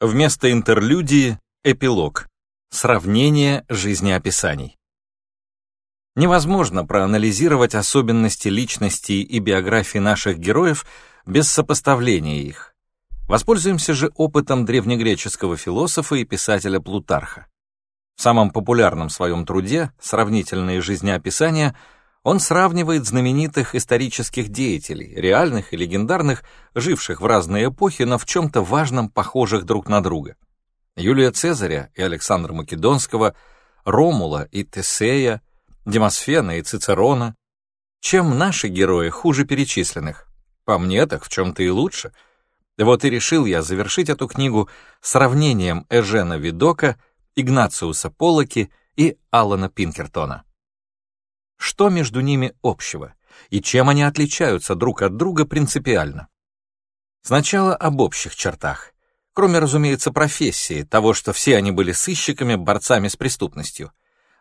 Вместо интерлюдии — эпилог. Сравнение жизнеописаний. Невозможно проанализировать особенности личности и биографии наших героев без сопоставления их. Воспользуемся же опытом древнегреческого философа и писателя Плутарха. В самом популярном своем труде «Сравнительные жизнеописания» Он сравнивает знаменитых исторических деятелей, реальных и легендарных, живших в разные эпохи, но в чем-то важном похожих друг на друга. Юлия Цезаря и Александра Македонского, Ромула и Тесея, Демосфена и Цицерона. Чем наши герои хуже перечисленных? По мне так в чем-то и лучше. Вот и решил я завершить эту книгу сравнением Эжена Видока, Игнациуса Полоки и Алана Пинкертона. Что между ними общего? И чем они отличаются друг от друга принципиально? Сначала об общих чертах. Кроме, разумеется, профессии, того, что все они были сыщиками, борцами с преступностью.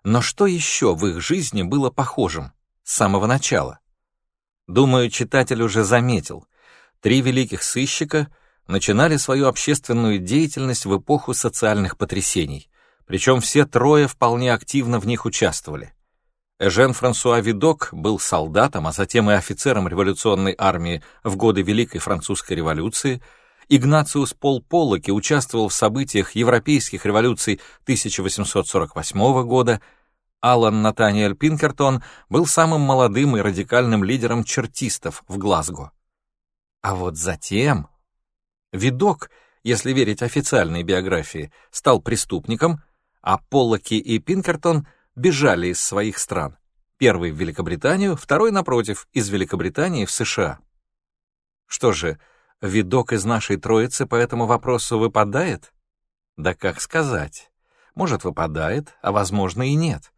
Но что еще в их жизни было похожим с самого начала? Думаю, читатель уже заметил. Три великих сыщика начинали свою общественную деятельность в эпоху социальных потрясений, причем все трое вполне активно в них участвовали. Эжен Франсуа Видок был солдатом, а затем и офицером революционной армии в годы Великой Французской революции, Игнациус Пол Поллоки участвовал в событиях европейских революций 1848 года, Алан Натаниэль Пинкертон был самым молодым и радикальным лидером чертистов в Глазго. А вот затем Видок, если верить официальной биографии, стал преступником, а Поллоки и Пинкертон бежали из своих стран. Первый в Великобританию, второй, напротив, из Великобритании в США. Что же, видок из нашей троицы по этому вопросу выпадает? Да как сказать. Может, выпадает, а возможно и нет.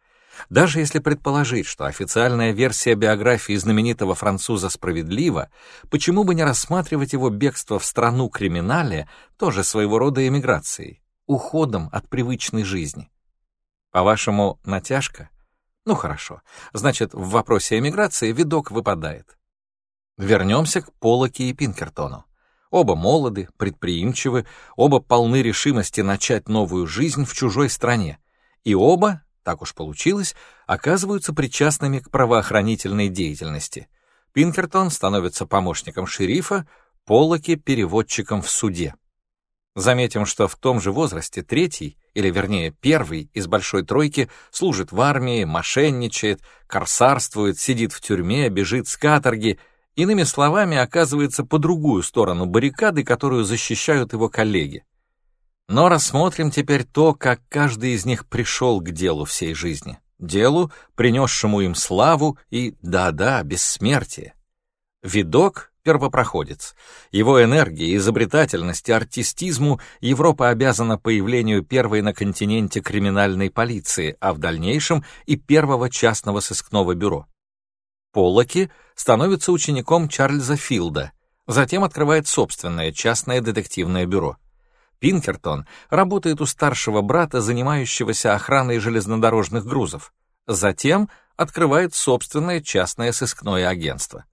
Даже если предположить, что официальная версия биографии знаменитого француза справедлива, почему бы не рассматривать его бегство в страну криминале тоже своего рода эмиграцией, уходом от привычной жизни? По-вашему, натяжка? Ну хорошо, значит, в вопросе эмиграции видок выпадает. Вернемся к Полоке и Пинкертону. Оба молоды, предприимчивы, оба полны решимости начать новую жизнь в чужой стране. И оба, так уж получилось, оказываются причастными к правоохранительной деятельности. Пинкертон становится помощником шерифа, Полоки — переводчиком в суде. Заметим, что в том же возрасте третий, или вернее первый из большой тройки, служит в армии, мошенничает, корсарствует, сидит в тюрьме, бежит с каторги, иными словами, оказывается по другую сторону баррикады, которую защищают его коллеги. Но рассмотрим теперь то, как каждый из них пришел к делу всей жизни. Делу, принесшему им славу и, да-да, бессмертие. Видок первопроходец. Его энергии, изобретательности, артистизму Европа обязана появлению первой на континенте криминальной полиции, а в дальнейшем и первого частного сыскного бюро. Поллоки становится учеником Чарльза Филда, затем открывает собственное частное детективное бюро. Пинкертон работает у старшего брата, занимающегося охраной железнодорожных грузов. Затем открывает собственное частное сыскное агентство.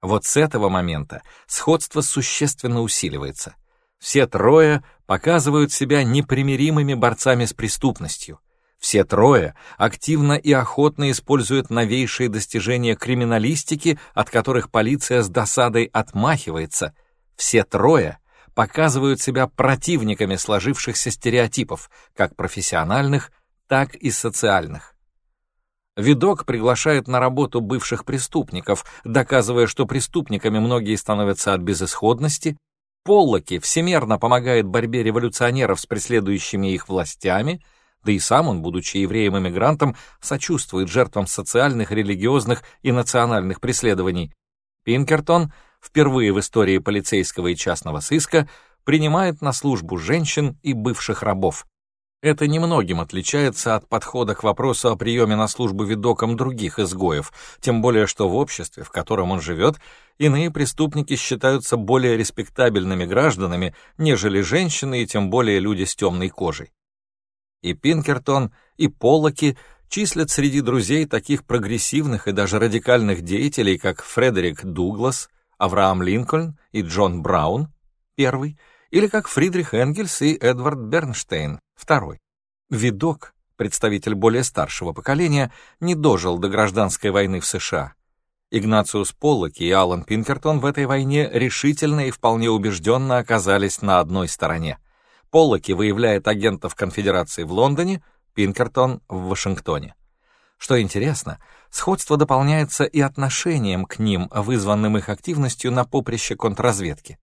Вот с этого момента сходство существенно усиливается. Все трое показывают себя непримиримыми борцами с преступностью. Все трое активно и охотно используют новейшие достижения криминалистики, от которых полиция с досадой отмахивается. Все трое показывают себя противниками сложившихся стереотипов, как профессиональных, так и социальных. Видок приглашает на работу бывших преступников, доказывая, что преступниками многие становятся от безысходности. Поллоки всемерно помогает борьбе революционеров с преследующими их властями, да и сам он, будучи евреем-эмигрантом, сочувствует жертвам социальных, религиозных и национальных преследований. Пинкертон, впервые в истории полицейского и частного сыска, принимает на службу женщин и бывших рабов. Это немногим отличается от подхода к вопросу о приеме на службу видоком других изгоев, тем более что в обществе, в котором он живет, иные преступники считаются более респектабельными гражданами, нежели женщины и тем более люди с темной кожей. И Пинкертон, и Поллоки числят среди друзей таких прогрессивных и даже радикальных деятелей, как Фредерик Дуглас, Авраам Линкольн и Джон Браун, первый, или как Фридрих Энгельс и Эдвард Бернштейн, второй. Видок, представитель более старшего поколения, не дожил до гражданской войны в США. Игнациус Поллоки и Алан Пинкертон в этой войне решительно и вполне убежденно оказались на одной стороне. Поллоки выявляет агентов конфедерации в Лондоне, Пинкертон в Вашингтоне. Что интересно, сходство дополняется и отношением к ним, вызванным их активностью на поприще контрразведки.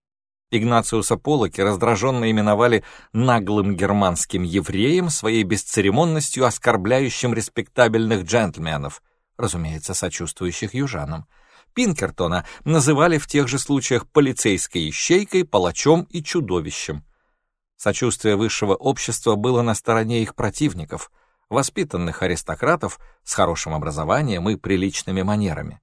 Игнациуса Полоки раздраженно именовали наглым германским евреем, своей бесцеремонностью оскорбляющим респектабельных джентльменов, разумеется, сочувствующих южанам. Пинкертона называли в тех же случаях полицейской ищейкой, палачом и чудовищем. Сочувствие высшего общества было на стороне их противников, воспитанных аристократов с хорошим образованием и приличными манерами.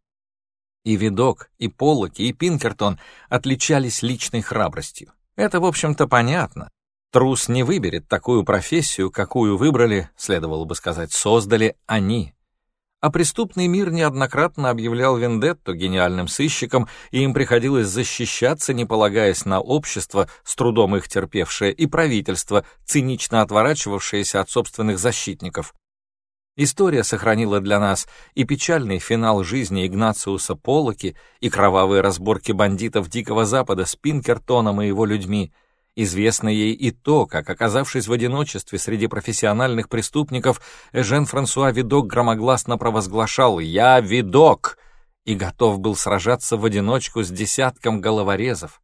И Видок, и Поллоки, и Пинкертон отличались личной храбростью. Это, в общем-то, понятно. Трус не выберет такую профессию, какую выбрали, следовало бы сказать, создали они. А преступный мир неоднократно объявлял Вендетту гениальным сыщикам, и им приходилось защищаться, не полагаясь на общество, с трудом их терпевшее, и правительство, цинично отворачивавшееся от собственных защитников. История сохранила для нас и печальный финал жизни Игнациуса Полоки, и кровавые разборки бандитов Дикого Запада с Пинкертоном и его людьми. Известно ей и то, как, оказавшись в одиночестве среди профессиональных преступников, Эжен Франсуа Видок громогласно провозглашал «Я Видок!» и готов был сражаться в одиночку с десятком головорезов.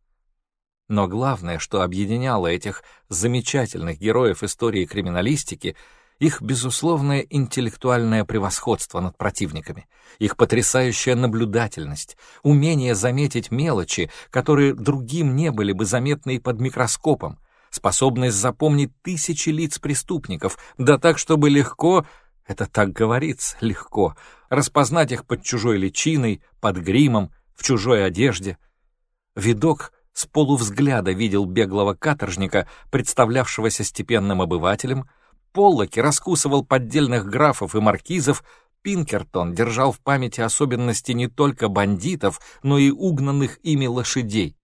Но главное, что объединяло этих замечательных героев истории криминалистики — их безусловное интеллектуальное превосходство над противниками, их потрясающая наблюдательность, умение заметить мелочи, которые другим не были бы заметны и под микроскопом, способность запомнить тысячи лиц преступников, да так, чтобы легко, это так говорится, легко, распознать их под чужой личиной, под гримом, в чужой одежде. Видок с полувзгляда видел беглого каторжника, представлявшегося степенным обывателем, Поллоки раскусывал поддельных графов и маркизов, Пинкертон держал в памяти особенности не только бандитов, но и угнанных ими лошадей.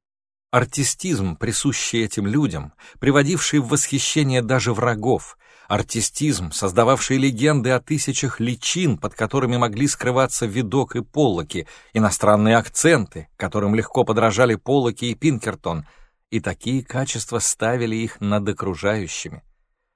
Артистизм, присущий этим людям, приводивший в восхищение даже врагов, артистизм, создававший легенды о тысячах личин, под которыми могли скрываться видок и поллоки, иностранные акценты, которым легко подражали поллоки и Пинкертон, и такие качества ставили их над окружающими.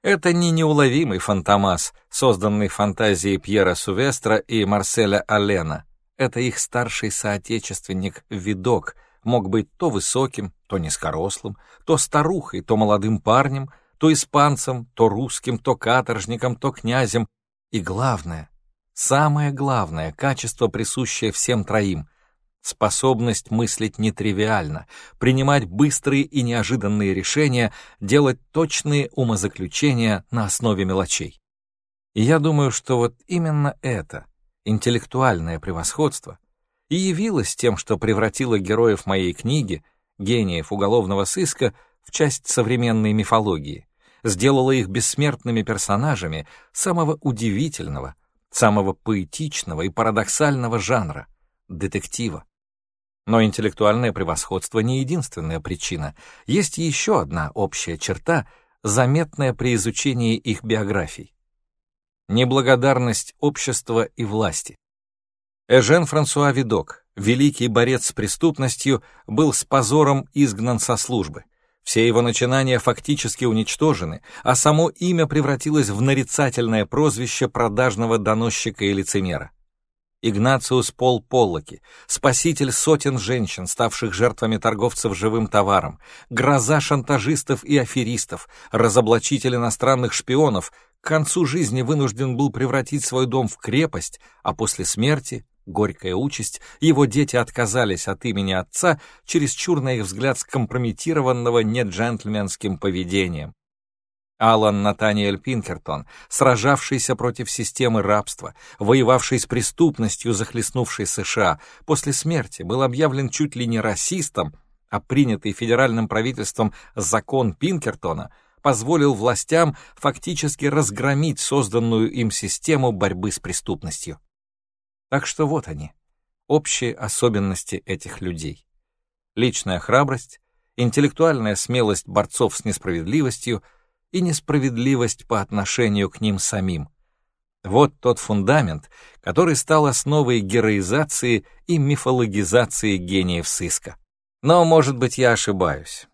Это не неуловимый фантомас, созданный фантазией Пьера Сувестра и Марселя Аллена. Это их старший соотечественник Видок, мог быть то высоким, то низкорослым, то старухой, то молодым парнем, то испанцем, то русским, то каторжником, то князем. И главное, самое главное качество, присущее всем троим способность мыслить нетривиально, принимать быстрые и неожиданные решения, делать точные умозаключения на основе мелочей. И я думаю, что вот именно это, интеллектуальное превосходство, и явилось тем, что превратило героев моей книги, гениев уголовного сыска, в часть современной мифологии, сделало их бессмертными персонажами самого удивительного, самого поэтичного и парадоксального жанра — детектива. Но интеллектуальное превосходство не единственная причина. Есть еще одна общая черта, заметная при изучении их биографий. Неблагодарность общества и власти. Эжен Франсуа Видок, великий борец с преступностью, был с позором изгнан со службы. Все его начинания фактически уничтожены, а само имя превратилось в нарицательное прозвище продажного доносчика и лицемера. Игнациус Пол Поллоки, спаситель сотен женщин, ставших жертвами торговцев живым товаром, гроза шантажистов и аферистов, разоблачитель иностранных шпионов, к концу жизни вынужден был превратить свой дом в крепость, а после смерти, горькая участь, его дети отказались от имени отца, чересчур на их взгляд скомпрометированного неджентльменским поведением. Алан Натаниэль Пинкертон, сражавшийся против системы рабства, воевавший с преступностью, захлестнувшей США, после смерти был объявлен чуть ли не расистом, а принятый федеральным правительством закон Пинкертона позволил властям фактически разгромить созданную им систему борьбы с преступностью. Так что вот они, общие особенности этих людей. Личная храбрость, интеллектуальная смелость борцов с несправедливостью и несправедливость по отношению к ним самим. Вот тот фундамент, который стал основой героизации и мифологизации гениев сыска. Но, может быть, я ошибаюсь.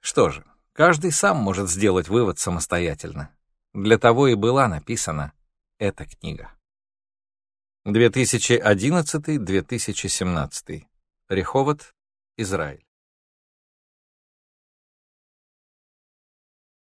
Что же, каждый сам может сделать вывод самостоятельно. Для того и была написана эта книга. 2011-2017. Реховод, Израиль.